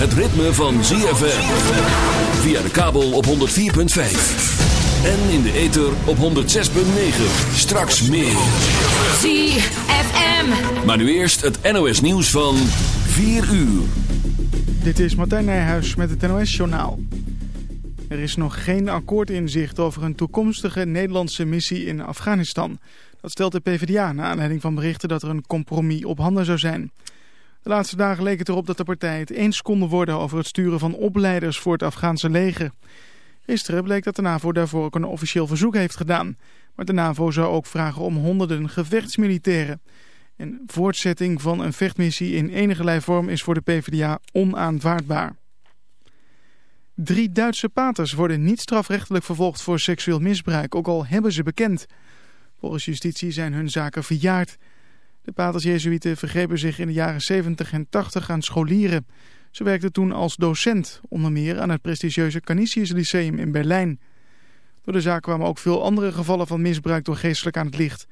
het ritme van ZFM. Via de kabel op 104.5. En in de ether op 106.9. Straks meer. ZFM. Maar nu eerst het NOS nieuws van 4 uur. Dit is Martijn Nijhuis met het NOS-journaal. Er is nog geen akkoord in zicht over een toekomstige Nederlandse missie in Afghanistan. Dat stelt de PvdA na aanleiding van berichten dat er een compromis op handen zou zijn. De laatste dagen leek het erop dat de partijen het eens konden worden over het sturen van opleiders voor het Afghaanse leger. Gisteren bleek dat de NAVO daarvoor ook een officieel verzoek heeft gedaan. Maar de NAVO zou ook vragen om honderden gevechtsmilitairen. Een voortzetting van een vechtmissie in enige vorm is voor de PvdA onaanvaardbaar. Drie Duitse paters worden niet strafrechtelijk vervolgd voor seksueel misbruik, ook al hebben ze bekend. Volgens justitie zijn hun zaken verjaard. De paters-jezuïeten vergrepen zich in de jaren 70 en 80 aan scholieren. Ze werkten toen als docent, onder meer aan het prestigieuze Canisius Lyceum in Berlijn. Door de zaak kwamen ook veel andere gevallen van misbruik door geestelijk aan het licht.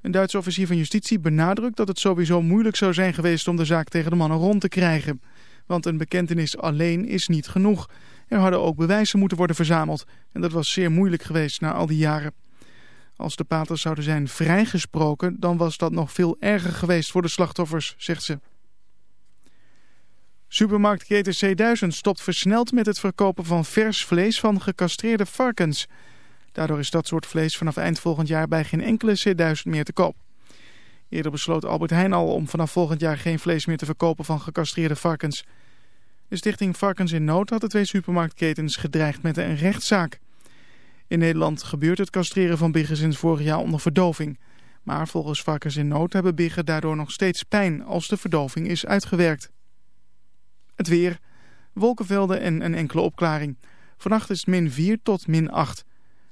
Een Duitse officier van justitie benadrukt dat het sowieso moeilijk zou zijn geweest om de zaak tegen de mannen rond te krijgen. Want een bekentenis alleen is niet genoeg. Er hadden ook bewijzen moeten worden verzameld en dat was zeer moeilijk geweest na al die jaren. Als de paters zouden zijn vrijgesproken, dan was dat nog veel erger geweest voor de slachtoffers, zegt ze. Supermarktketen C1000 stopt versneld met het verkopen van vers vlees van gecastreerde varkens. Daardoor is dat soort vlees vanaf eind volgend jaar bij geen enkele C1000 meer te koop. Eerder besloot Albert Heijn al om vanaf volgend jaar geen vlees meer te verkopen van gecastreerde varkens. De stichting Varkens in Nood had de twee supermarktketens gedreigd met een rechtszaak. In Nederland gebeurt het castreren van biggen sinds vorig jaar onder verdoving. Maar volgens Varkens in Nood hebben biggen daardoor nog steeds pijn als de verdoving is uitgewerkt. Het weer, wolkenvelden en een enkele opklaring. Vannacht is het min 4 tot min 8.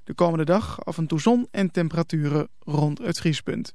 De komende dag af en toe zon en temperaturen rond het vriespunt.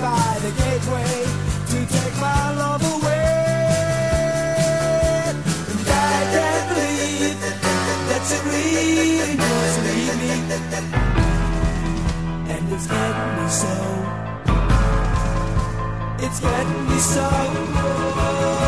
by the gateway to take my love away. And I can't believe that you really just leave me. And it's getting me so. It's getting me so.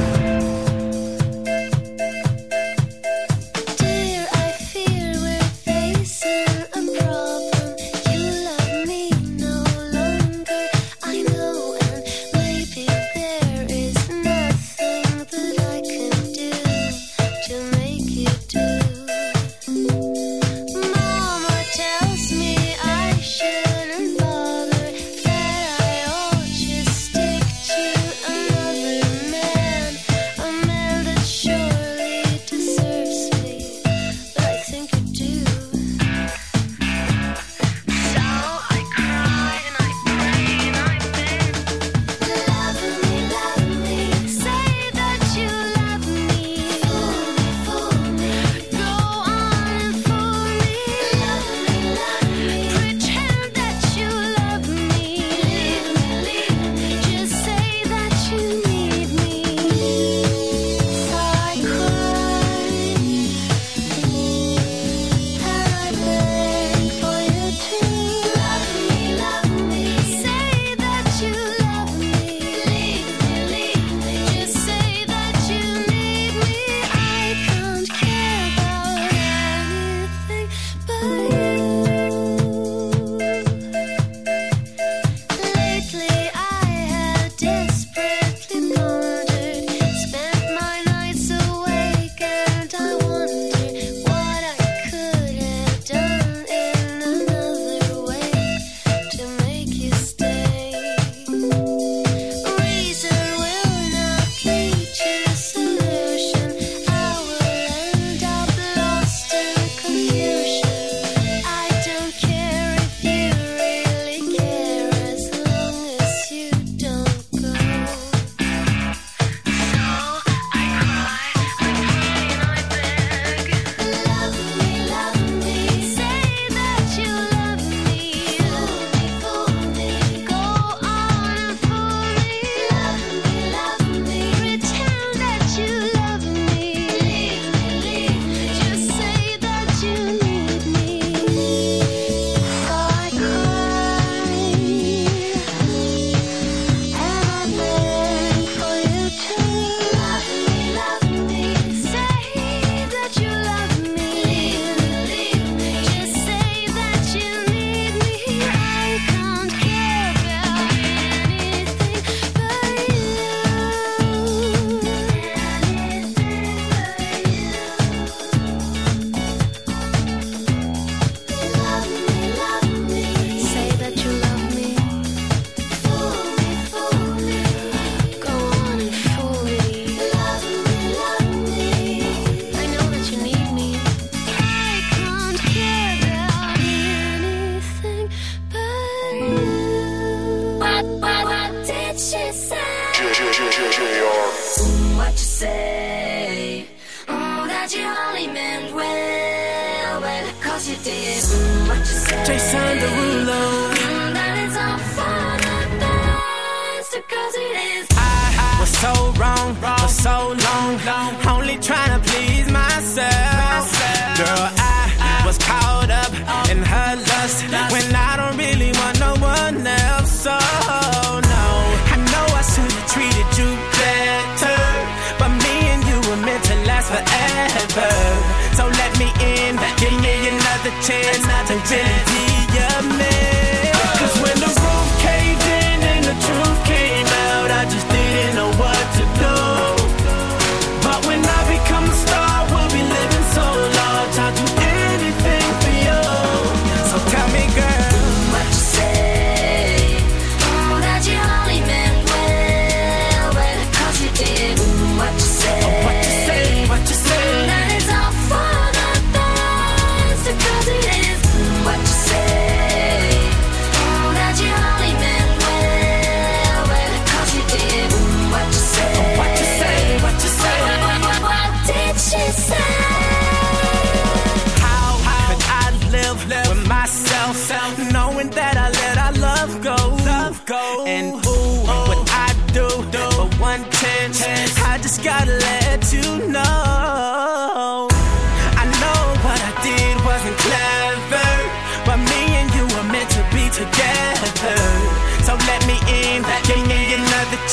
chance not to really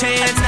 chance.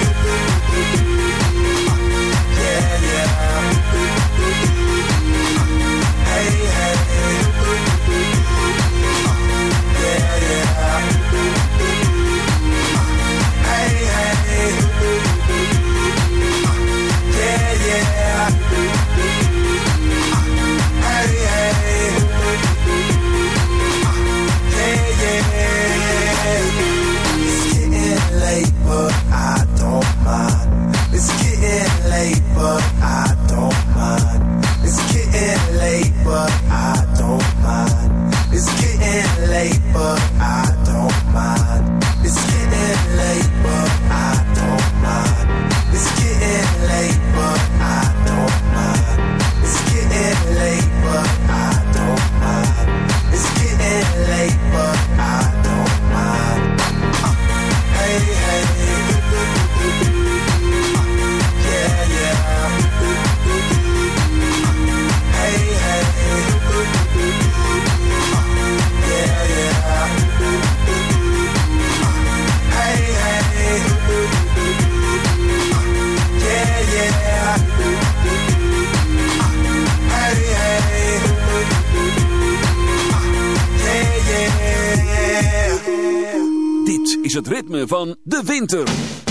Yeah, yeah. van de winter.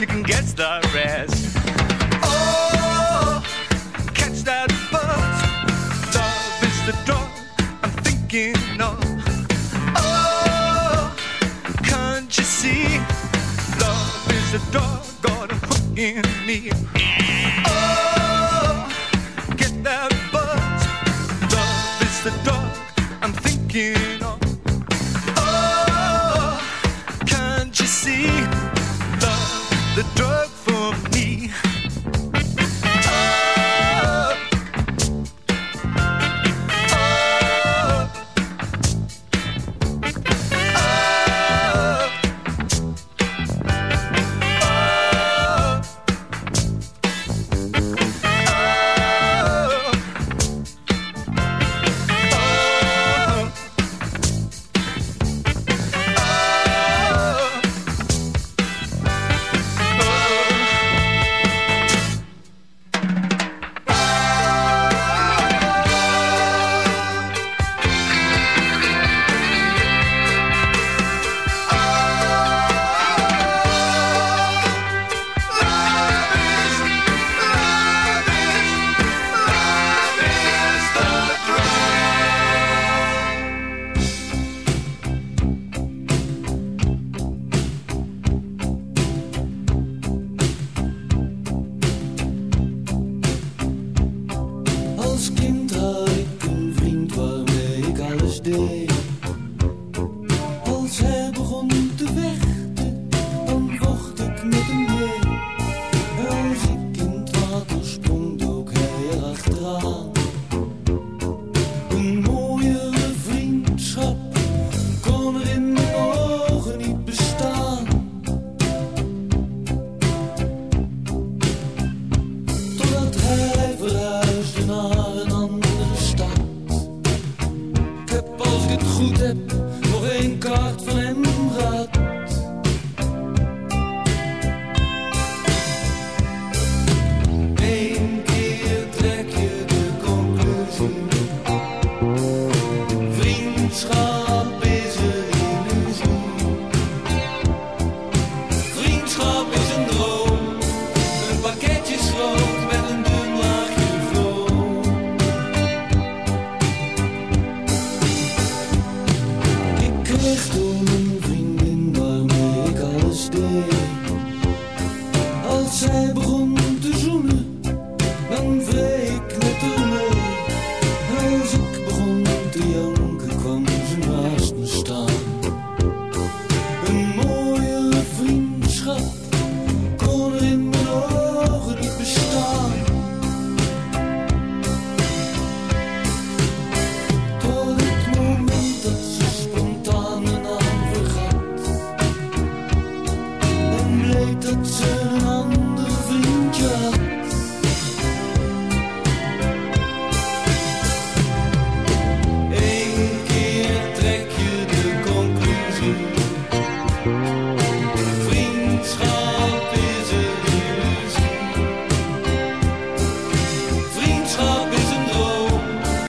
You can guess the rest.